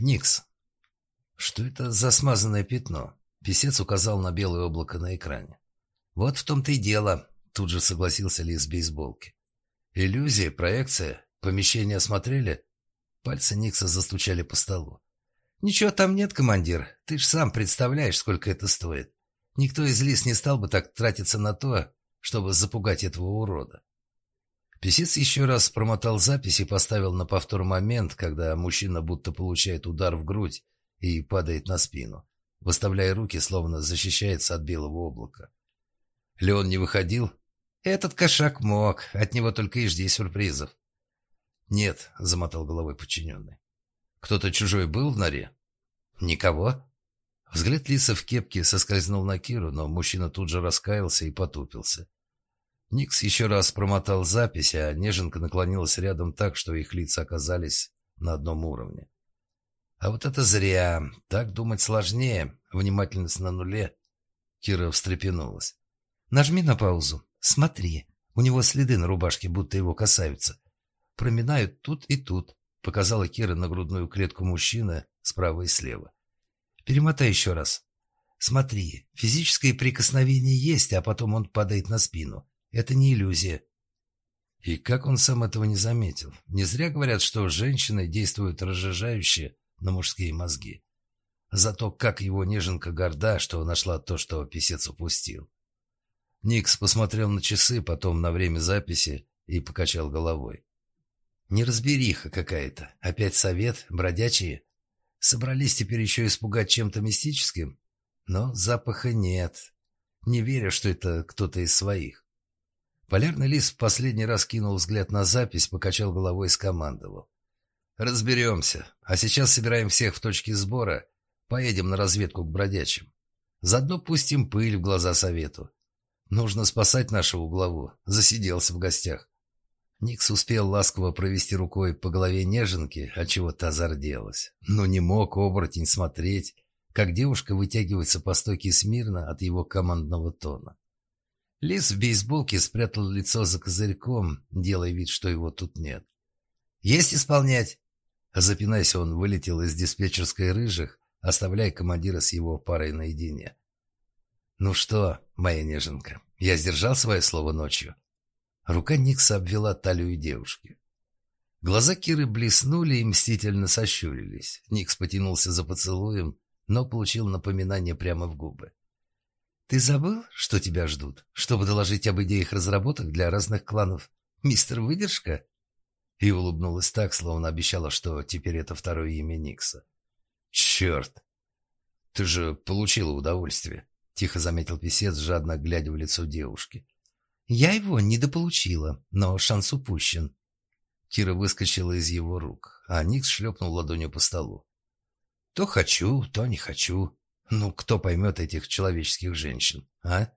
Никс. Что это за смазанное пятно? Песец указал на белое облако на экране. Вот в том-то и дело, тут же согласился Лис бейсболки. Иллюзия, проекция, помещение осмотрели? Пальцы Никса застучали по столу. «Ничего там нет, командир. Ты ж сам представляешь, сколько это стоит. Никто из лис не стал бы так тратиться на то, чтобы запугать этого урода». Песец еще раз промотал запись и поставил на повтор момент, когда мужчина будто получает удар в грудь и падает на спину, выставляя руки, словно защищается от белого облака. Леон не выходил? Этот кошак мог, от него только и жди сюрпризов. «Нет», — замотал головой подчиненный. «Кто-то чужой был в норе?» «Никого?» Взгляд Лиса в кепке соскользнул на Киру, но мужчина тут же раскаялся и потупился. Никс еще раз промотал запись, а Неженка наклонилась рядом так, что их лица оказались на одном уровне. А вот это зря. Так думать сложнее. Внимательность на нуле. Кира встрепенулась. Нажми на паузу. Смотри. У него следы на рубашке, будто его касаются. Проминают тут и тут. Показала Кира на грудную клетку мужчины справа и слева. Перемотай еще раз. Смотри, физическое прикосновение есть, а потом он падает на спину. Это не иллюзия. И как он сам этого не заметил? Не зря говорят, что женщины действуют разжижающе на мужские мозги. Зато как его неженка горда, что нашла то, что писец упустил. Никс посмотрел на часы, потом на время записи и покачал головой. Неразбериха какая-то. Опять совет, бродячие. Собрались теперь еще испугать чем-то мистическим? Но запаха нет. Не верю, что это кто-то из своих. Полярный лис в последний раз кинул взгляд на запись, покачал головой и скомандовал. «Разберемся. А сейчас собираем всех в точке сбора. Поедем на разведку к бродячим. Заодно пустим пыль в глаза совету. Нужно спасать нашего главу. Засиделся в гостях». Никс успел ласково провести рукой по голове неженки, отчего та зарделась. Но не мог оборотень смотреть, как девушка вытягивается по стойке смирно от его командного тона. Лис в бейсболке спрятал лицо за козырьком, делая вид, что его тут нет. «Есть исполнять!» Запинаясь, он вылетел из диспетчерской рыжих, оставляя командира с его парой наедине. «Ну что, моя неженка, я сдержал свое слово ночью?» Рука Никса обвела талию девушки. Глаза Киры блеснули и мстительно сощурились. Никс потянулся за поцелуем, но получил напоминание прямо в губы. «Ты забыл, что тебя ждут, чтобы доложить об идеях разработок для разных кланов? Мистер Выдержка?» И улыбнулась так, словно обещала, что теперь это второе имя Никса. «Черт! Ты же получила удовольствие!» — тихо заметил писец, жадно глядя в лицо девушки. «Я его недополучила, но шанс упущен». Кира выскочила из его рук, а Никс шлепнул ладонью по столу. «То хочу, то не хочу. Ну, кто поймет этих человеческих женщин, а?